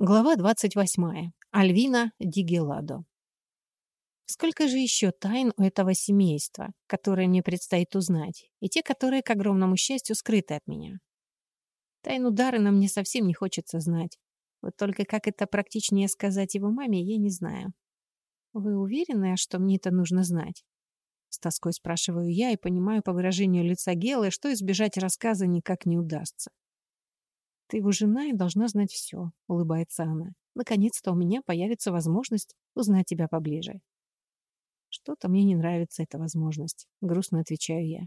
Глава 28. Альвина Дигеладо. Сколько же еще тайн у этого семейства, которые мне предстоит узнать, и те, которые, к огромному счастью, скрыты от меня? Тайну Даррена мне совсем не хочется знать. Вот только как это практичнее сказать его маме, я не знаю. Вы уверены, что мне это нужно знать? С тоской спрашиваю я и понимаю по выражению лица Гелы, что избежать рассказа никак не удастся. «Ты его жена и должна знать все», — улыбается она. «Наконец-то у меня появится возможность узнать тебя поближе». «Что-то мне не нравится эта возможность», — грустно отвечаю я.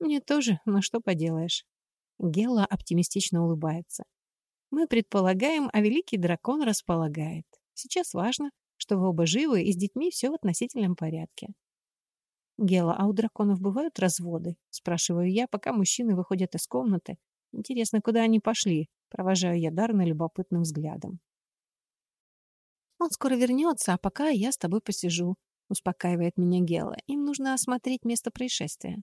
«Мне тоже, но что поделаешь». Гела оптимистично улыбается. «Мы предполагаем, а великий дракон располагает. Сейчас важно, что вы оба живы и с детьми все в относительном порядке». «Гела, а у драконов бывают разводы?» — спрашиваю я, пока мужчины выходят из комнаты, Интересно, куда они пошли? Провожаю я Дарна любопытным взглядом. Он скоро вернется, а пока я с тобой посижу, успокаивает меня Гела. Им нужно осмотреть место происшествия.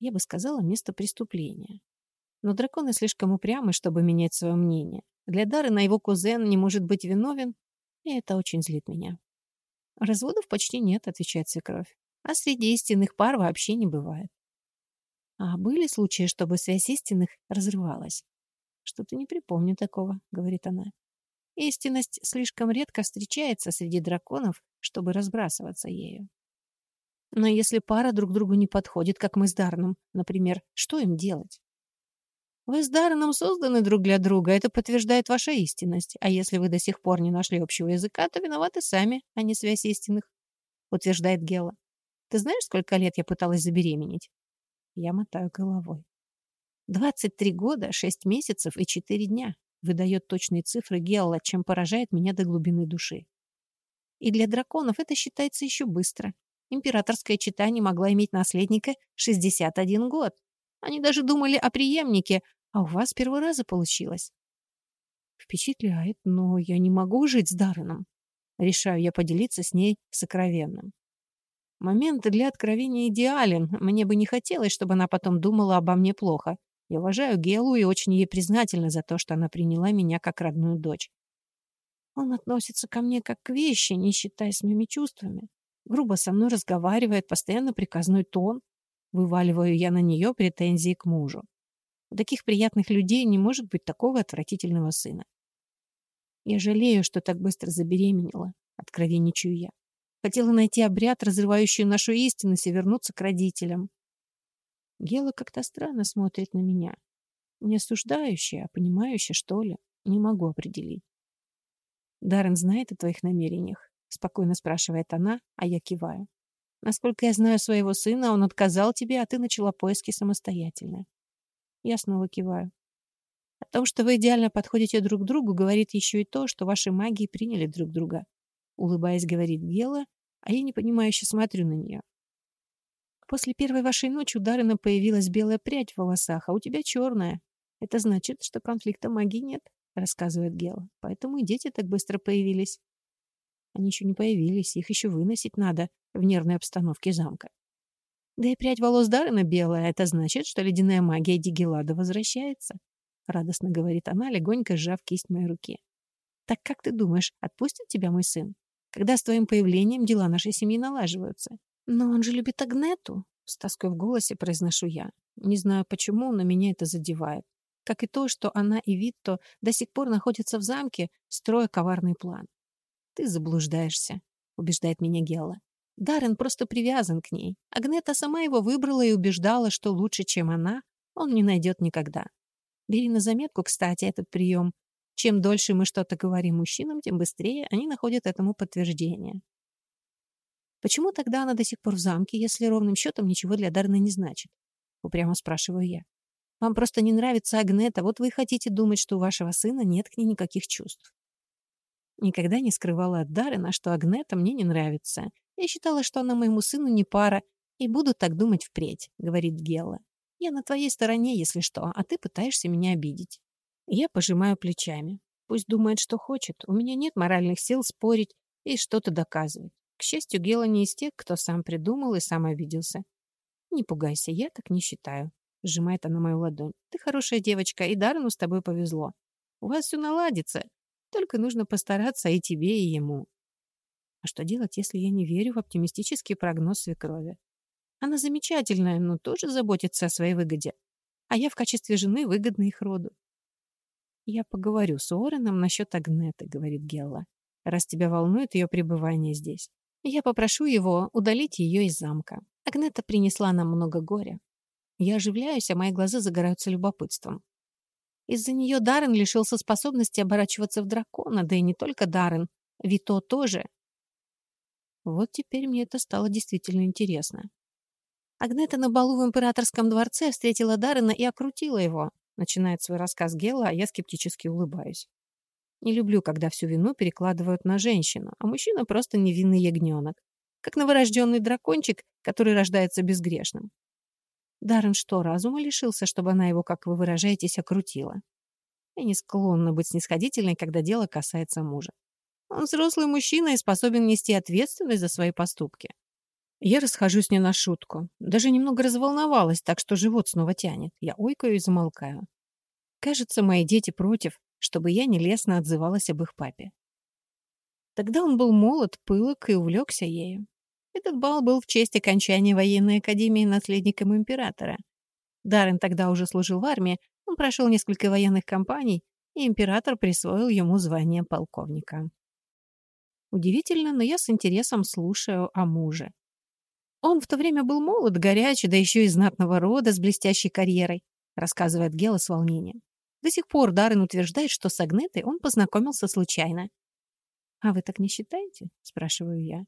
Я бы сказала, место преступления. Но драконы слишком упрямы, чтобы менять свое мнение. Для Дары на его кузен не может быть виновен, и это очень злит меня. Разводов почти нет, отвечает свекровь. А среди истинных пар вообще не бывает. А были случаи, чтобы связь истинных разрывалась? Что-то не припомню такого, говорит она. Истинность слишком редко встречается среди драконов, чтобы разбрасываться ею. Но если пара друг другу не подходит, как мы с Дарном, например, что им делать? Вы с Дарреном созданы друг для друга, это подтверждает ваша истинность. А если вы до сих пор не нашли общего языка, то виноваты сами, а не связь истинных, утверждает Гела. Ты знаешь, сколько лет я пыталась забеременеть? Я мотаю головой. 23 года, 6 месяцев и 4 дня. Выдает точные цифры Гелла, чем поражает меня до глубины души. И для драконов это считается еще быстро. Императорская чита не могла иметь наследника 61 год. Они даже думали о преемнике, а у вас с первого раза получилось. Впечатляет, но я не могу жить с Дарреном. Решаю я поделиться с ней сокровенным. Момент для откровения идеален. Мне бы не хотелось, чтобы она потом думала обо мне плохо. Я уважаю Гелу и очень ей признательна за то, что она приняла меня как родную дочь. Он относится ко мне как к вещи, не считаясь моими чувствами. Грубо со мной разговаривает, постоянно приказной тон. Вываливаю я на нее претензии к мужу. У таких приятных людей не может быть такого отвратительного сына. Я жалею, что так быстро забеременела, откровенничаю я. Хотела найти обряд, разрывающий нашу истинность, и вернуться к родителям. Гела как-то странно смотрит на меня. Не осуждающая, а понимающая, что ли. Не могу определить. Даррен знает о твоих намерениях? Спокойно спрашивает она, а я киваю. Насколько я знаю своего сына, он отказал тебе, а ты начала поиски самостоятельно. Я снова киваю. О том, что вы идеально подходите друг к другу, говорит еще и то, что ваши магии приняли друг друга. Улыбаясь, говорит Гела, а я непонимающе смотрю на нее. После первой вашей ночи у Дарина появилась белая прядь в волосах, а у тебя черная. Это значит, что конфликта магии нет, рассказывает Гела. Поэтому и дети так быстро появились. Они еще не появились, их еще выносить надо в нервной обстановке замка. Да и прядь волос Дарина белая, это значит, что ледяная магия Дигелада возвращается. Радостно говорит она, легонько сжав кисть моей руки. Так как ты думаешь, отпустит тебя мой сын? Когда с твоим появлением дела нашей семьи налаживаются. Но он же любит Агнету, с тоской в голосе произношу я. Не знаю почему, но меня это задевает. Как и то, что она и Витто до сих пор находятся в замке, строя коварный план. Ты заблуждаешься, убеждает меня Гелла. Даррен просто привязан к ней. Агнета сама его выбрала и убеждала, что лучше, чем она, он не найдет никогда. Бери на заметку, кстати, этот прием. Чем дольше мы что-то говорим мужчинам, тем быстрее они находят этому подтверждение. Почему тогда она до сих пор в замке, если ровным счетом ничего для Дарна не значит? Упрямо спрашиваю я. Вам просто не нравится Агнета, вот вы хотите думать, что у вашего сына нет к ней никаких чувств. Никогда не скрывала от Даррена, что Агнета мне не нравится. Я считала, что она моему сыну не пара, и буду так думать впредь, говорит Гелла. Я на твоей стороне, если что, а ты пытаешься меня обидеть. Я пожимаю плечами. Пусть думает, что хочет. У меня нет моральных сил спорить и что-то доказывать. К счастью, Гела не из тех, кто сам придумал и сам обиделся. «Не пугайся, я так не считаю», — сжимает она мою ладонь. «Ты хорошая девочка, и Даррену с тобой повезло. У вас все наладится. Только нужно постараться и тебе, и ему. А что делать, если я не верю в оптимистический прогноз свекрови? Она замечательная, но тоже заботится о своей выгоде. А я в качестве жены выгодна их роду. «Я поговорю с Уорреном насчет Агнеты», — говорит Гелла, «раз тебя волнует ее пребывание здесь. Я попрошу его удалить ее из замка. Агнета принесла нам много горя. Я оживляюсь, а мои глаза загораются любопытством. Из-за нее Даррен лишился способности оборачиваться в дракона, да и не только Даррен, Вито тоже. Вот теперь мне это стало действительно интересно. Агнета на балу в императорском дворце встретила Даррена и окрутила его. Начинает свой рассказ Гела, а я скептически улыбаюсь. Не люблю, когда всю вину перекладывают на женщину, а мужчина просто невинный ягненок. Как новорожденный дракончик, который рождается безгрешным. Даррен что, разума лишился, чтобы она его, как вы выражаетесь, окрутила? Я не склонна быть снисходительной, когда дело касается мужа. Он взрослый мужчина и способен нести ответственность за свои поступки. Я расхожусь не на шутку. Даже немного разволновалась, так что живот снова тянет. Я ойкаю и замолкаю. Кажется, мои дети против, чтобы я нелестно отзывалась об их папе. Тогда он был молод, пылок и увлекся ею. Этот бал был в честь окончания военной академии наследником императора. Даррен тогда уже служил в армии, он прошел несколько военных кампаний, и император присвоил ему звание полковника. Удивительно, но я с интересом слушаю о муже. Он в то время был молод, горячий, да еще и знатного рода с блестящей карьерой, рассказывает Гела с волнением. До сих пор Даррен утверждает, что с Агнетой он познакомился случайно. «А вы так не считаете?» — спрашиваю я.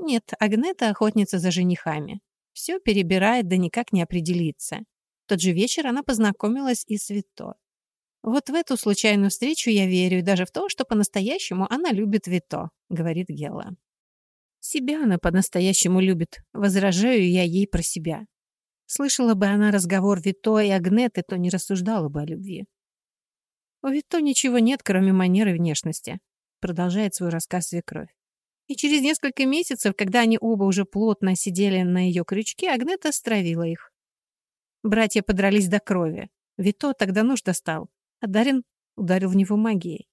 «Нет, Агнета — охотница за женихами. Все перебирает, да никак не определится. В тот же вечер она познакомилась и с Вито. Вот в эту случайную встречу я верю, и даже в то, что по-настоящему она любит Вито», — говорит Гела. Себя она по-настоящему любит. Возражаю я ей про себя. Слышала бы она разговор Вито и Агнеты, то не рассуждала бы о любви. У Вито ничего нет, кроме манеры внешности. Продолжает свой рассказ свекровь. И через несколько месяцев, когда они оба уже плотно сидели на ее крючке, Агнета стравила их. Братья подрались до крови. Вито тогда нож достал, а Дарин ударил в него магией.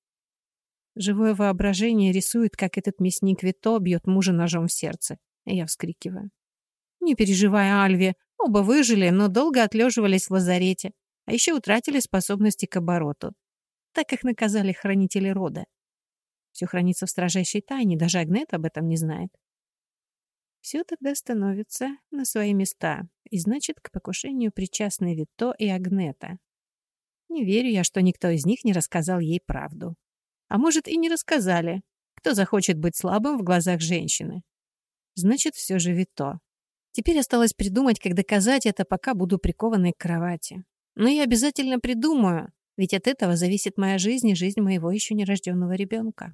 Живое воображение рисует, как этот мясник Вито бьет мужа ножом в сердце. Я вскрикиваю. Не переживай, Альви. Оба выжили, но долго отлеживались в лазарете. А еще утратили способности к обороту. Так их наказали хранители рода. Все хранится в строжайшей тайне, даже Агнет об этом не знает. Все тогда становится на свои места, и значит, к покушению причастны Вито и Агнета. Не верю я, что никто из них не рассказал ей правду. А может, и не рассказали. Кто захочет быть слабым в глазах женщины? Значит, все же Вито. Теперь осталось придумать, как доказать это, пока буду прикованной к кровати. Но я обязательно придумаю, ведь от этого зависит моя жизнь и жизнь моего еще нерожденного ребенка.